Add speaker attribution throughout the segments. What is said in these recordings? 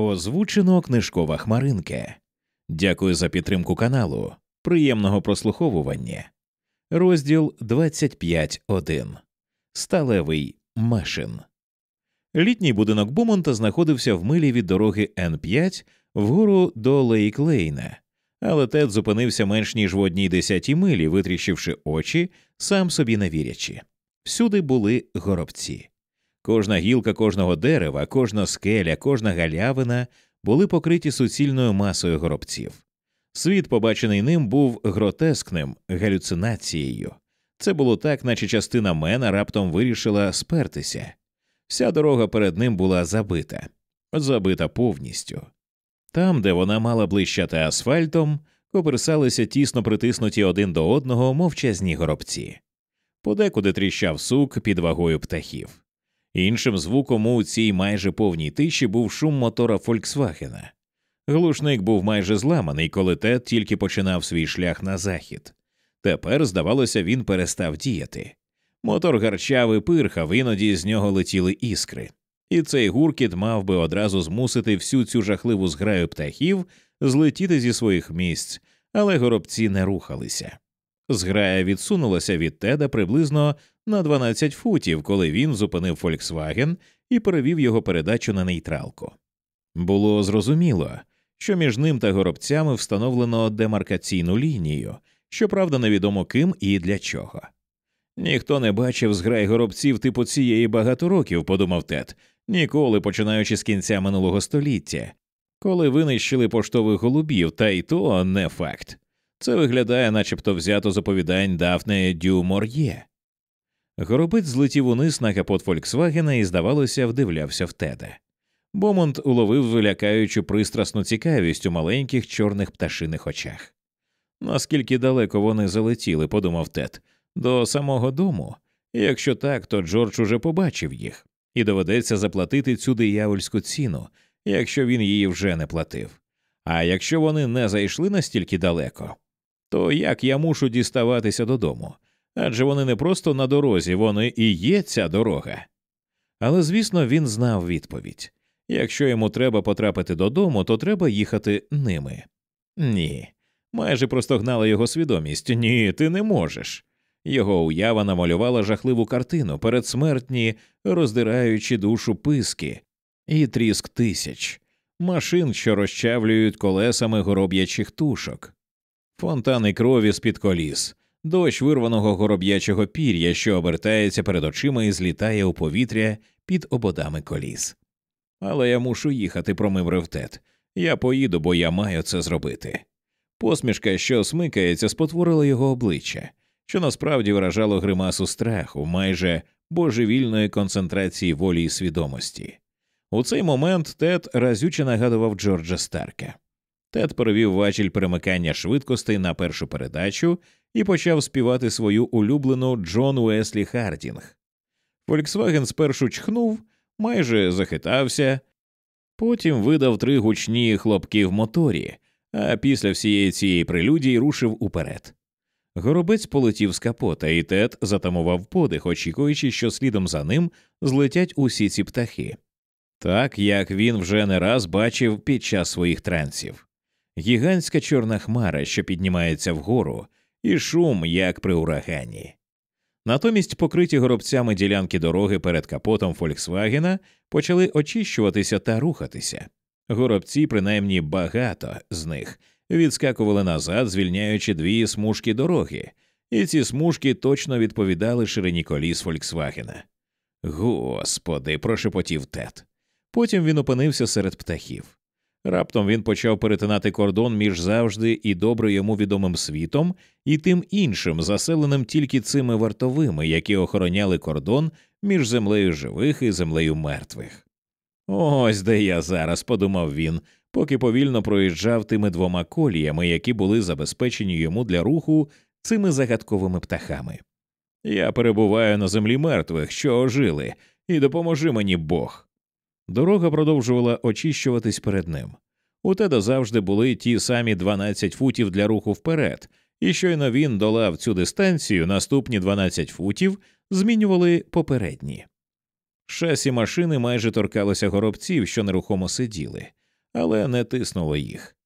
Speaker 1: Озвучено книжкова хмаринка. Дякую за підтримку каналу. Приємного прослуховування. Розділ 25.1. Сталевий Мешин. Літній будинок Бомонта знаходився в милі від дороги Н5 вгору до Лейк-Лейна, але Тед зупинився менш ніж в одній десятій милі, витріщивши очі, сам собі не вірячи. Всюди були горобці. Кожна гілка кожного дерева, кожна скеля, кожна галявина були покриті суцільною масою горобців. Світ, побачений ним, був гротескним галюцинацією. Це було так, наче частина мена раптом вирішила спертися. Вся дорога перед ним була забита, забита повністю. Там, де вона мала блищати асфальтом, коперсалися тісно притиснуті один до одного мовчазні горобці. Подекуди тріщав сук під вагою птахів. Іншим звуком у цій майже повній тиші був шум мотора Фольксвагена. Глушник був майже зламаний, коли Тед тільки починав свій шлях на захід. Тепер, здавалося, він перестав діяти. Мотор гарчав і пирхав, іноді з нього летіли іскри, і цей гуркіт мав би одразу змусити всю цю жахливу зграю птахів злетіти зі своїх місць, але горобці не рухалися. Зграя відсунулася від теда приблизно на 12 футів, коли він зупинив Фольксваген і перевів його передачу на нейтралку. Було зрозуміло, що між ним та горобцями встановлено демаркаційну лінію, щоправда, невідомо ким і для чого. Ніхто не бачив зграй горобців типу цієї багато років, подумав Тед, ніколи починаючи з кінця минулого століття, коли винищили поштових голубів, та й то не факт. Це виглядає, начебто взято з оповідань Дафне Дю Мор'є. Горобець злетів униз на капот Фольксвагена і, здавалося, вдивлявся в теда. Бомонт уловив лякаючу пристрасну цікавість у маленьких чорних пташиних очах. Наскільки далеко вони залетіли, подумав Тед, до самого дому. Якщо так, то Джордж уже побачив їх, і доведеться заплатити цю диявольську ціну, якщо він її вже не платив. А якщо вони не зайшли настільки далеко, то як я мушу діставатися додому? Адже вони не просто на дорозі, вони і є ця дорога. Але, звісно, він знав відповідь якщо йому треба потрапити додому, то треба їхати ними. Ні. Майже простогнала його свідомість ні, ти не можеш. Його уява намалювала жахливу картину передсмертні, роздираючи душу писки, і тріск тисяч, машин, що розчавлюють колесами гороб'ячих тушок, фонтани крові з під коліс, дощ вирваного гороб'ячого пір'я, що обертається перед очима і злітає у повітря під ободами коліс. Але я мушу їхати, промив ревтет. Я поїду, бо я маю це зробити. Посмішка, що смикається, спотворила його обличчя, що насправді виражало гримасу страху, майже божевільної концентрації волі і свідомості. У цей момент Тед разюче нагадував Джорджа Старка. Тед перевів важіль перемикання швидкостей на першу передачу і почав співати свою улюблену Джон Уеслі Хардінг. Фольксваген спершу чхнув, майже захитався, потім видав три гучні хлопки в моторі, а після всієї цієї прелюдії рушив уперед. Горобець полетів з капота, і Тед затамував подих, очікуючи, що слідом за ним злетять усі ці птахи, так як він вже не раз бачив під час своїх трансів. Гігантська чорна хмара, що піднімається вгору, і шум, як при урагані. Натомість покриті горобцями ділянки дороги перед капотом Фольксвагена почали очищуватися та рухатися. Горобці, принаймні багато з них, відскакували назад, звільняючи дві смужки дороги, і ці смужки точно відповідали ширині коліс Фольксвагена. Господи, прошепотів Тед. Потім він опинився серед птахів. Раптом він почав перетинати кордон між завжди і добре йому відомим світом і тим іншим, заселеним тільки цими вартовими, які охороняли кордон між землею живих і землею мертвих. Ось де я зараз, подумав він, поки повільно проїжджав тими двома коліями, які були забезпечені йому для руху цими загадковими птахами. Я перебуваю на землі мертвих, що ожили, і допоможи мені Бог. Дорога продовжувала очищуватись перед ним. У Теда завжди були ті самі 12 футів для руху вперед, і щойно він долав цю дистанцію, наступні 12 футів змінювали попередні. Шасі машини майже торкалося горобців, що нерухомо сиділи, але не тиснуло їх.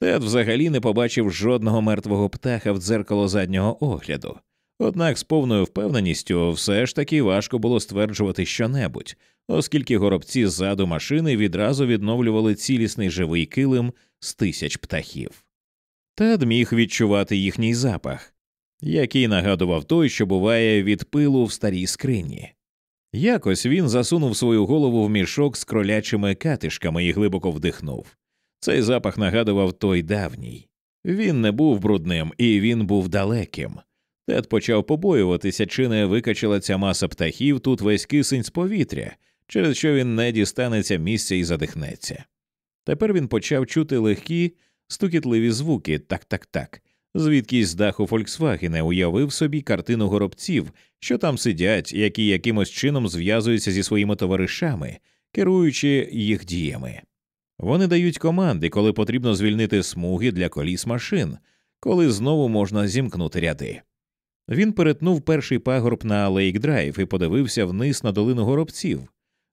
Speaker 1: Тед взагалі не побачив жодного мертвого птаха в дзеркало заднього огляду, однак з повною впевненістю все ж таки важко було стверджувати щонебудь, оскільки горобці ззаду машини відразу відновлювали цілісний живий килим з тисяч птахів. Тед міг відчувати їхній запах, який нагадував той, що буває від пилу в старій скрині. Якось він засунув свою голову в мішок з кролячими катишками і глибоко вдихнув. Цей запах нагадував той давній. Він не був брудним і він був далеким. Тед почав побоюватися, чи не викачала ця маса птахів тут весь кисень з повітря, через що він не дістанеться місця і задихнеться. Тепер він почав чути легкі, стукітливі звуки так так так, звідкись з даху Фольксвагена уявив собі картину горобців, що там сидять, які якимось чином зв'язуються зі своїми товаришами, керуючи їх діями. Вони дають команди, коли потрібно звільнити смуги для коліс машин, коли знову можна зімкнути ряди. Він перетнув перший пагорб на Лейк Драйв і подивився вниз на долину горобців.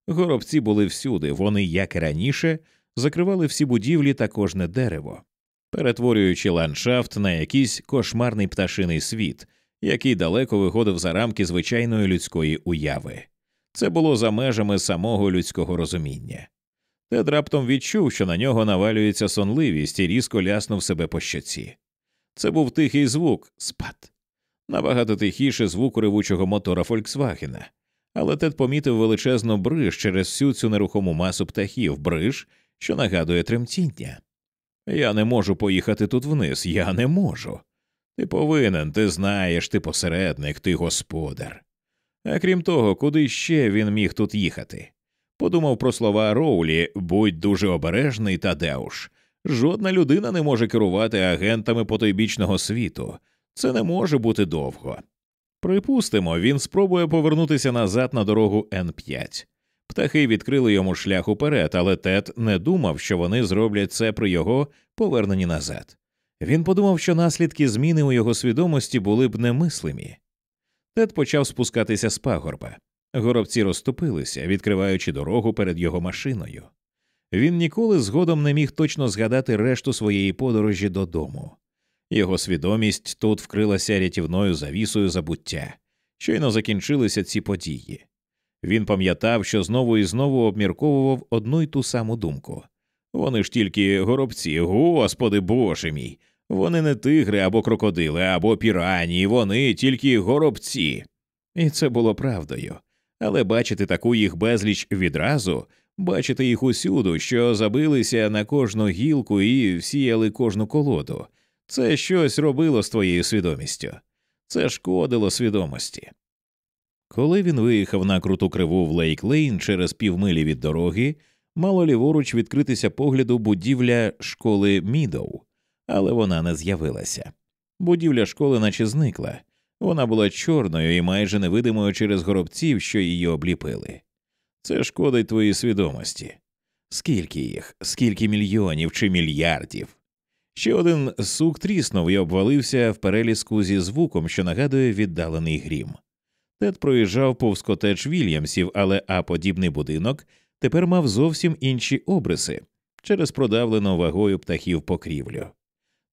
Speaker 1: Горобці були всюди, вони, як і раніше, закривали всі будівлі та кожне дерево, перетворюючи ландшафт на якийсь кошмарний пташиний світ, який далеко виходив за рамки звичайної людської уяви. Це було за межами самого людського розуміння. Тед раптом відчув, що на нього навалюється сонливість і різко ляснув себе по щоці. Це був тихий звук спад, набагато тихіше звуку ревучого мотора Фольксвагена. Але Тед помітив величезну бриж через всю цю нерухому масу птахів, бриж, що нагадує тремтіння. Я не можу поїхати тут вниз, я не можу. Ти повинен, ти знаєш, ти посередник, ти господар. А крім того, куди ще він міг тут їхати? Подумав про слова Роулі будь дуже обережний, Тадеуш. Жодна людина не може керувати агентами потойбічного світу. Це не може бути довго. Припустимо, він спробує повернутися назад на дорогу Н5. Птахи відкрили йому шлях уперед, але Тед не думав, що вони зроблять це при його поверненні назад. Він подумав, що наслідки зміни у його свідомості були б немислимі. Тед почав спускатися з пагорба. Горобці розступилися, відкриваючи дорогу перед його машиною. Він ніколи згодом не міг точно згадати решту своєї подорожі додому. Його свідомість тут вкрилася рятівною завісою забуття. Щойно закінчилися ці події. Він пам'ятав, що знову і знову обмірковував одну й ту саму думку. Вони ж тільки горобці, господи боже мій. Вони не тигри або крокодили, або пірані, вони тільки горобці. І це було правдою. Але бачити таку їх безліч відразу, бачити їх усюду, що забилися на кожну гілку і всіяли кожну колоду, це щось робило з твоєю свідомістю, це шкодило свідомості. Коли він виїхав на круту криву в Лейк Лейн через півмилі від дороги, мало ліворуч відкритися погляду будівля школи Мідоу, але вона не з'явилася. Будівля школи наче зникла, вона була чорною і майже невидимою через горобців, що її обліпили. Це шкодить твоїй свідомості. Скільки їх, скільки мільйонів чи мільярдів. Ще один сук тріснув і обвалився в переліску зі звуком, що нагадує віддалений грім. Тед проїжджав повз котедж Вільямсів, але а подібний будинок тепер мав зовсім інші обриси через продавлену вагою птахів покрівлю.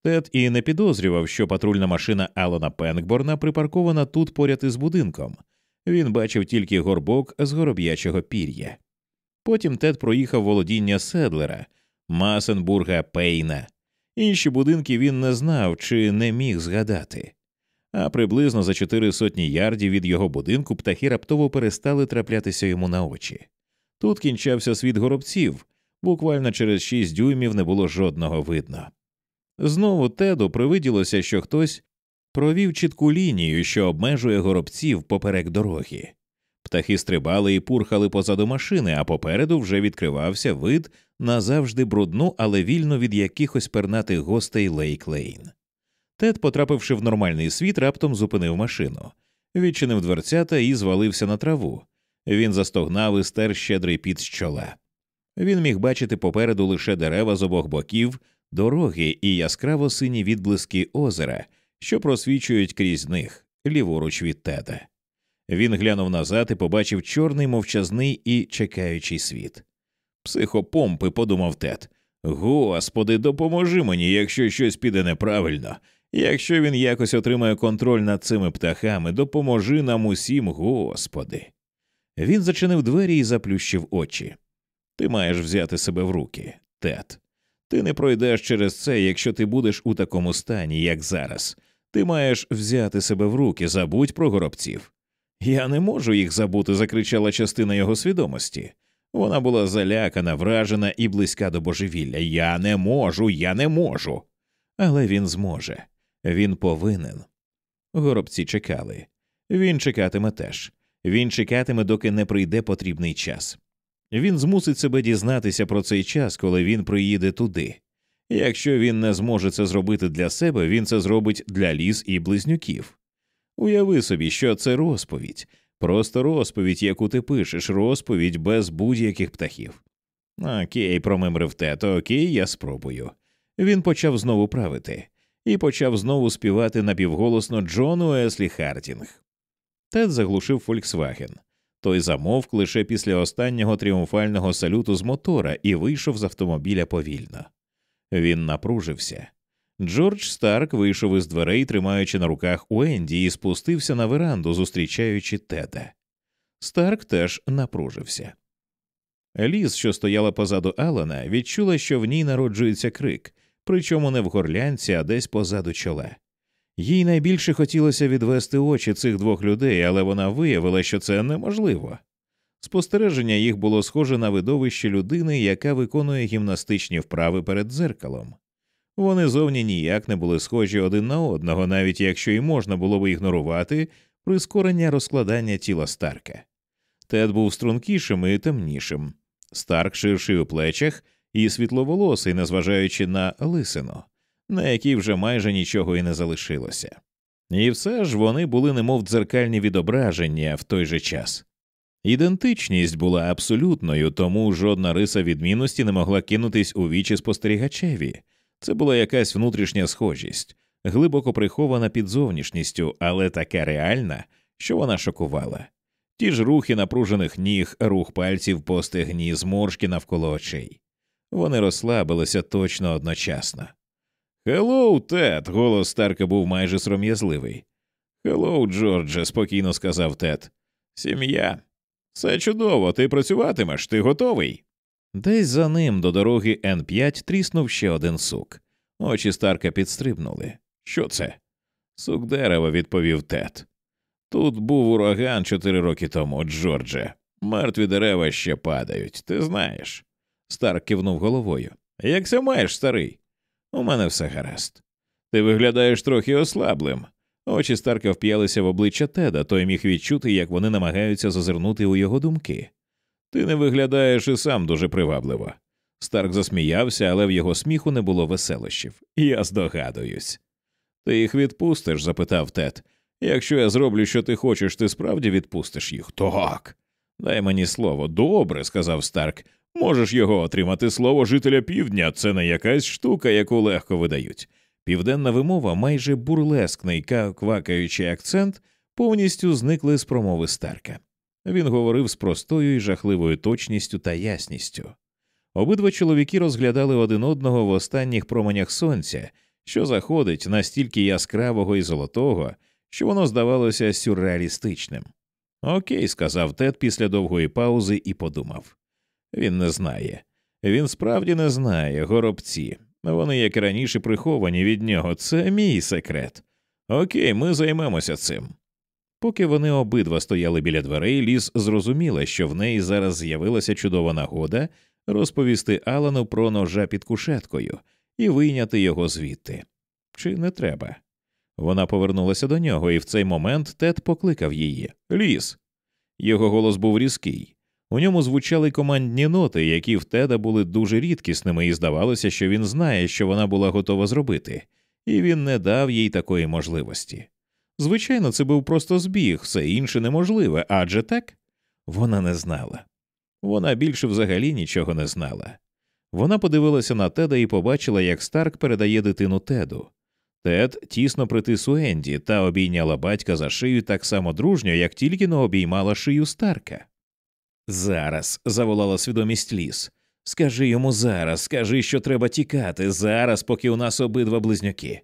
Speaker 1: Тед і не підозрював, що патрульна машина Алана Пенкборна припаркована тут поряд із будинком. Він бачив тільки горбок з гороб'ячого пір'я. Потім Тед проїхав володіння Седлера, Масенбурга Пейна. Інші будинки він не знав чи не міг згадати. А приблизно за чотири сотні ярдів від його будинку птахи раптово перестали траплятися йому на очі. Тут кінчався світ горобців, буквально через шість дюймів не було жодного видно. Знову Теду привиділося, що хтось провів чітку лінію, що обмежує горобців поперек дороги. Птахи стрибали і пурхали позаду машини, а попереду вже відкривався вид на завжди брудну, але вільно від якихось пернатих гостей Лейк Лейн. Тед, потрапивши в нормальний світ, раптом зупинив машину, відчинив дверцята і звалився на траву. Він застогнав і стер щедрий під з чола. Він міг бачити попереду лише дерева з обох боків, дороги і яскраво сині відблиски озера, що просвічують крізь них, ліворуч від теда. Він глянув назад і побачив чорний мовчазний і чекаючий світ. Психопомпи, подумав Тед, Господи, допоможи мені, якщо щось піде неправильно. Якщо він якось отримає контроль над цими птахами, допоможи нам усім, Господи. Він зачинив двері і заплющив очі. Ти маєш взяти себе в руки, Тед. Ти не пройдеш через це, якщо ти будеш у такому стані, як зараз. Ти маєш взяти себе в руки, забудь про горобців. Я не можу їх забути, закричала частина його свідомості. Вона була залякана, вражена і близька до божевілля. Я не можу, я не можу. Але він зможе, він повинен. Горобці чекали. Він чекатиме теж. Він чекатиме, доки не прийде потрібний час. Він змусить себе дізнатися про цей час, коли він приїде туди. Якщо він не зможе це зробити для себе, він це зробить для ліс і близнюків. Уяви собі, що це розповідь, просто розповідь, яку ти пишеш, розповідь без будь-яких птахів. Окей, промимрив тето, окей, я спробую. Він почав знову правити і почав знову співати напівголосно Джону Еслі Хартінг. Тед заглушив Фольксваген. Той замовк лише після останнього тріумфального салюту з мотора і вийшов з автомобіля повільно. Він напружився. Джордж Старк вийшов із дверей, тримаючи на руках Уенді, і спустився на веранду, зустрічаючи теда. Старк теж напружився. Ліз, що стояла позаду Алана, відчула, що в ній народжується крик, причому не в горлянці, а десь позаду чола. Їй найбільше хотілося відвести очі цих двох людей, але вона виявила, що це неможливо. Спостереження їх було схоже на видовище людини, яка виконує гімнастичні вправи перед дзеркалом. Вони зовні ніяк не були схожі один на одного, навіть якщо й можна було б ігнорувати прискорення розкладання тіла Старка. Тед був стрункішим і темнішим, Старк ширший у плечах і світловолосий, незважаючи на лисину на якій вже майже нічого і не залишилося. І все ж вони були немов дзеркальні відображення в той же час. Ідентичність була абсолютною, тому жодна риса відмінності не могла кинутись у вічі спостерігачеві. Це була якась внутрішня схожість, глибоко прихована під зовнішністю, але така реальна, що вона шокувала. Ті ж рухи напружених ніг, рух пальців по стегні, зморшки навколо очей. Вони розслабилися точно одночасно. Hello, Тед. Голос Старка був майже сором'язливий. Hello, Джордже, спокійно сказав Тед. Сім'я. Все чудово, ти працюватимеш, ти готовий. Десь за ним до дороги Н 5 тріснув ще один сук. Очі Старка підстрибнули. Що це? Сук дерева, відповів Тед. Тут був ураган чотири роки тому, Джордже. Мертві дерева ще падають, ти знаєш. Старк кивнув головою. Як це маєш, старий? У мене все гаразд. Ти виглядаєш трохи ослаблим. Очі Старка вп'ялися в обличчя Теда, той міг відчути, як вони намагаються зазирнути у його думки. Ти не виглядаєш і сам дуже привабливо. Старк засміявся, але в його сміху не було веселощів. Я здогадуюсь. Ти їх відпустиш? запитав Тед. Якщо я зроблю, що ти хочеш, ти справді відпустиш їх? Так. Дай мені слово. Добре, сказав Старк. Можеш його отримати слово жителя півдня, це не якась штука, яку легко видають. Південна вимова, майже бурлескний квакаючий акцент, повністю зникли з промови Старка. Він говорив з простою і жахливою точністю та ясністю. Обидва чоловіки розглядали один одного в останніх променях сонця, що заходить настільки яскравого і золотого, що воно здавалося сюрреалістичним. Окей, сказав Тед після довгої паузи і подумав. Він не знає. Він справді не знає горобці. Вони, як і раніше, приховані від нього. Це мій секрет. Окей, ми займемося цим. Поки вони обидва стояли біля дверей, ліс зрозуміла, що в неї зараз з'явилася чудова нагода розповісти Алану про ножа під кушеткою і вийняти його звідти. Чи не треба? Вона повернулася до нього, і в цей момент Тед покликав її Ліс. Його голос був різкий. У ньому звучали командні ноти, які в Теда були дуже рідкісними, і здавалося, що він знає, що вона була готова зробити, і він не дав їй такої можливості. Звичайно, це був просто збіг, все інше неможливе, адже так вона не знала. Вона більше взагалі нічого не знала. Вона подивилася на Теда і побачила, як Старк передає дитину Теду. Тед тісно притис Уенді, та обійняла батька за шию так само дружньо, як тільки не обіймала шию Старка. Зараз заволала свідомість Ліз. Скажи йому зараз, скажи, що треба тікати зараз, поки у нас обидва близнюки.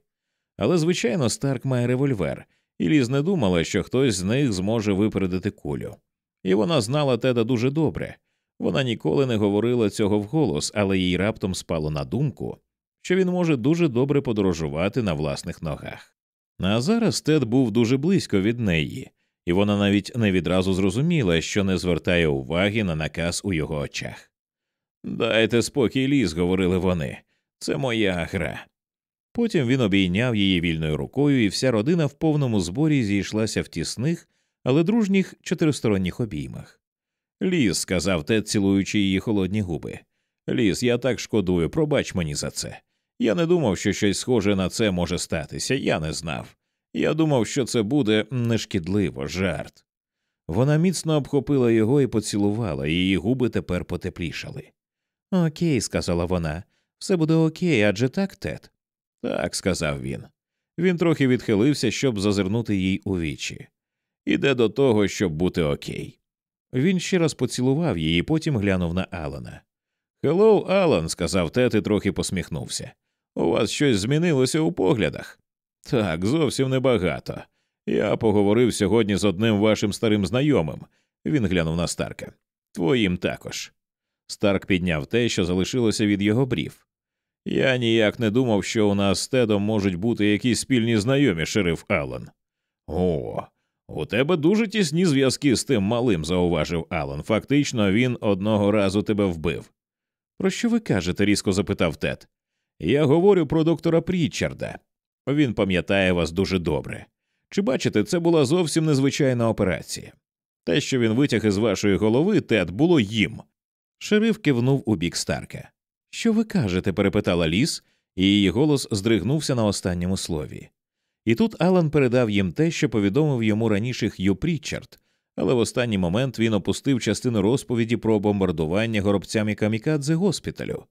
Speaker 1: Але, звичайно, Старк має револьвер, і Ліз не думала, що хтось з них зможе випередити кулю. І вона знала Теда дуже добре. Вона ніколи не говорила цього вголос, але їй раптом спало на думку, що він може дуже добре подорожувати на власних ногах. А зараз Тед був дуже близько від неї, і вона навіть не відразу зрозуміла, що не звертає уваги на наказ у його очах. Дайте спокій ліс, говорили вони, це моя гра. Потім він обійняв її вільною рукою, і вся родина в повному зборі зійшлася в тісних, але дружніх чотиристоронніх обіймах. Ліс, сказав Тед, цілуючи її холодні губи. Ліс, я так шкодую, пробач мені за це. Я не думав, що щось схоже на це може статися, я не знав. Я думав, що це буде нешкідливо, жарт. Вона міцно обхопила його і поцілувала, її губи тепер потеплішали. Окей, сказала вона, все буде окей, адже так, Тед. Так, сказав він. Він трохи відхилився, щоб зазирнути їй у вічі. Іде до того, щоб бути окей. Він ще раз поцілував її, потім глянув на Алана. Hello, Алан, сказав Тед і трохи посміхнувся. У вас щось змінилося у поглядах? Так, зовсім небагато. Я поговорив сьогодні з одним вашим старим знайомим. Він глянув на Старка. Твоїм також. Старк підняв те, що залишилося від його брів. Я ніяк не думав, що у нас з Тедом можуть бути якісь спільні знайомі, шериф Аллен. О, у тебе дуже тісні зв'язки з тим малим, зауважив Аллен. Фактично, він одного разу тебе вбив. Про що ви кажете? різко запитав Тед. Я говорю про доктора Прічарда. Він пам'ятає вас дуже добре. Чи бачите, це була зовсім незвичайна операція. Те, що він витяг із вашої голови, Тед, було їм. Шериф кивнув у бік Старка. Що ви кажете? перепитала ліс, і її голос здригнувся на останньому слові. І тут Алан передав їм те, що повідомив йому раніше Х'ю Прічард, але в останній момент він опустив частину розповіді про бомбардування горобцями камікадзе госпіталю.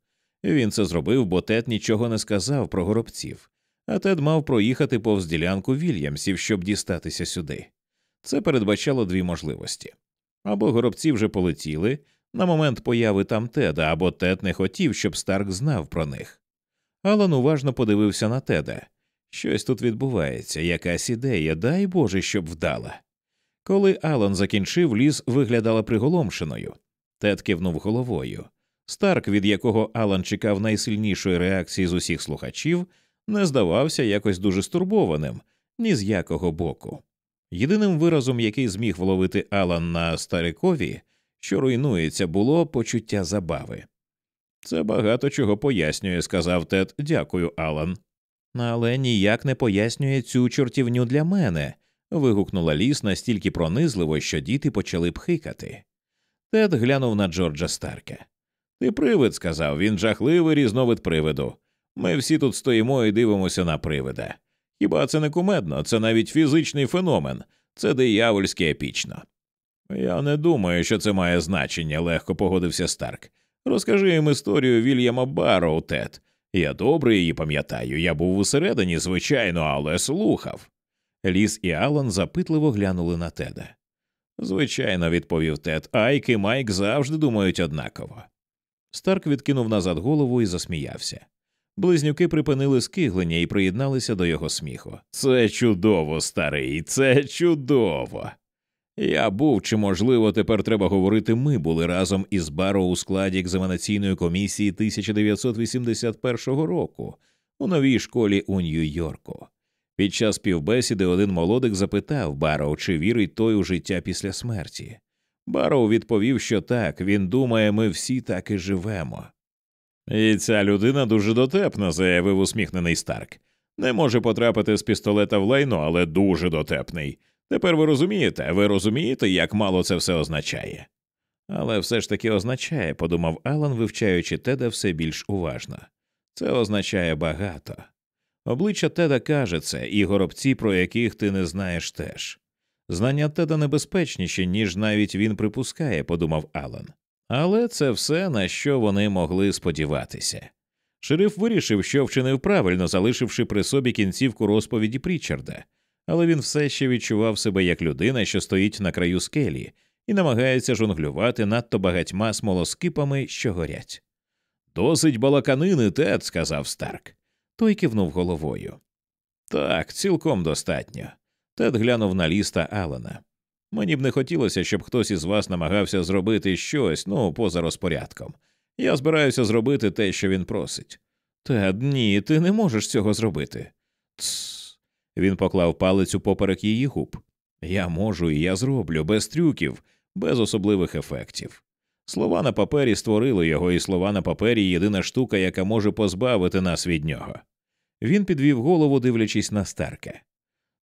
Speaker 1: Він це зробив, бо Тед нічого не сказав про горобців, а Тед мав проїхати повз ділянку Вільямсів, щоб дістатися сюди. Це передбачало дві можливості або горобці вже полетіли на момент появи там Теда, або Тед не хотів, щоб Старк знав про них. Алан уважно подивився на Теда. Щось тут відбувається, якась ідея, дай Боже, щоб вдала. Коли Алан закінчив, ліс виглядала приголомшеною. Тед кивнув головою. Старк, від якого Алан чекав найсильнішої реакції з усіх слухачів, не здавався якось дуже стурбованим ні з якого боку. Єдиним виразом, який зміг вловити Алан на старикові, що руйнується, було почуття забави. Це багато чого пояснює, сказав Тед. Дякую, Алан. Але ніяк не пояснює цю чортівню для мене. вигукнула ліс настільки пронизливо, що діти почали пхикати. Тед глянув на Джорджа Старка. Ти привид, сказав він жахливий різновид привиду. Ми всі тут стоїмо і дивимося на привида. Хіба це не кумедно, це навіть фізичний феномен, це диявольськи епічно. Я не думаю, що це має значення, легко погодився Старк. Розкажи їм історію Вільяма Барроу, Тед. Я добре її пам'ятаю. Я був усередині, звичайно, але слухав. Ліс і Алан запитливо глянули на Теда. Звичайно, відповів Тед, Айк і Майк завжди думають однаково. Старк відкинув назад голову і засміявся. Близнюки припинили скиглення і приєдналися до його сміху. Це чудово, старий, це чудово. Я був чи, можливо, тепер треба говорити, ми були разом із Баро у складі екзаменаційної комісії 1981 року у новій школі у Нью-Йорку. Під час співбесіди один молодик запитав Бароу, чи вірить той у життя після смерті. Бароу відповів, що так, він думає, ми всі так і живемо. І ця людина дуже дотепна, заявив усміхнений Старк. Не може потрапити з пістолета в лайно, але дуже дотепний. Тепер ви розумієте, ви розумієте, як мало це все означає. Але все ж таки означає, подумав Алан, вивчаючи Теда все більш уважно. Це означає багато. Обличчя Теда каже це, і горобці, про яких ти не знаєш теж. Знання Теда небезпечніші, ніж навіть він припускає, подумав Алан. Але це все, на що вони могли сподіватися. Шериф вирішив, що вчинив правильно, залишивши при собі кінцівку розповіді Прічарда, але він все ще відчував себе як людина, що стоїть на краю скелі, і намагається жонглювати надто багатьма смолоскипами, що горять. Досить балаканини, Тед, сказав Старк. Той кивнув головою. Так, цілком достатньо. Тед глянув на ліста Алана. Мені б не хотілося, щоб хтось із вас намагався зробити щось, ну, поза розпорядком. Я збираюся зробити те, що він просить. Тед, ні, ти не можеш цього зробити. Тсс. Він поклав палець у поперек її губ. Я можу і я зроблю, без трюків, без особливих ефектів. Слова на папері створили його, і слова на папері єдина штука, яка може позбавити нас від нього. Він підвів голову, дивлячись на Старка.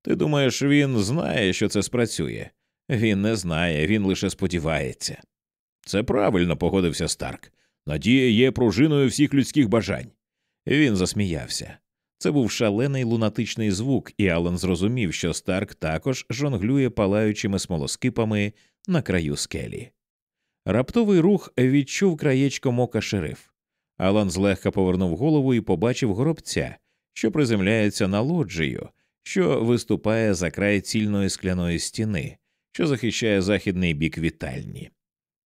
Speaker 1: Ти думаєш, він знає, що це спрацює? Він не знає, він лише сподівається. Це правильно погодився Старк. Надія є пружиною всіх людських бажань. Він засміявся. Це був шалений лунатичний звук, і Алан зрозумів, що Старк також жонглює палаючими смолоскипами на краю скелі. Раптовий рух відчув краєчком ока шериф. Алан злегка повернув голову і побачив горобця, що приземляється на лоджію, що виступає за край цільної скляної стіни, що захищає західний бік вітальні.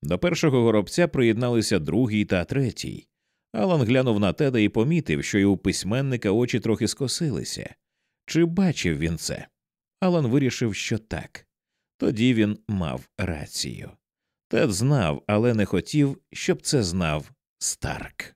Speaker 1: До першого горобця приєдналися другий та третій. Алан глянув на теда і помітив, що й у письменника очі трохи скосилися. Чи бачив він це? Алан вирішив, що так. Тоді він мав рацію. Тед знав, але не хотів, щоб це знав Старк.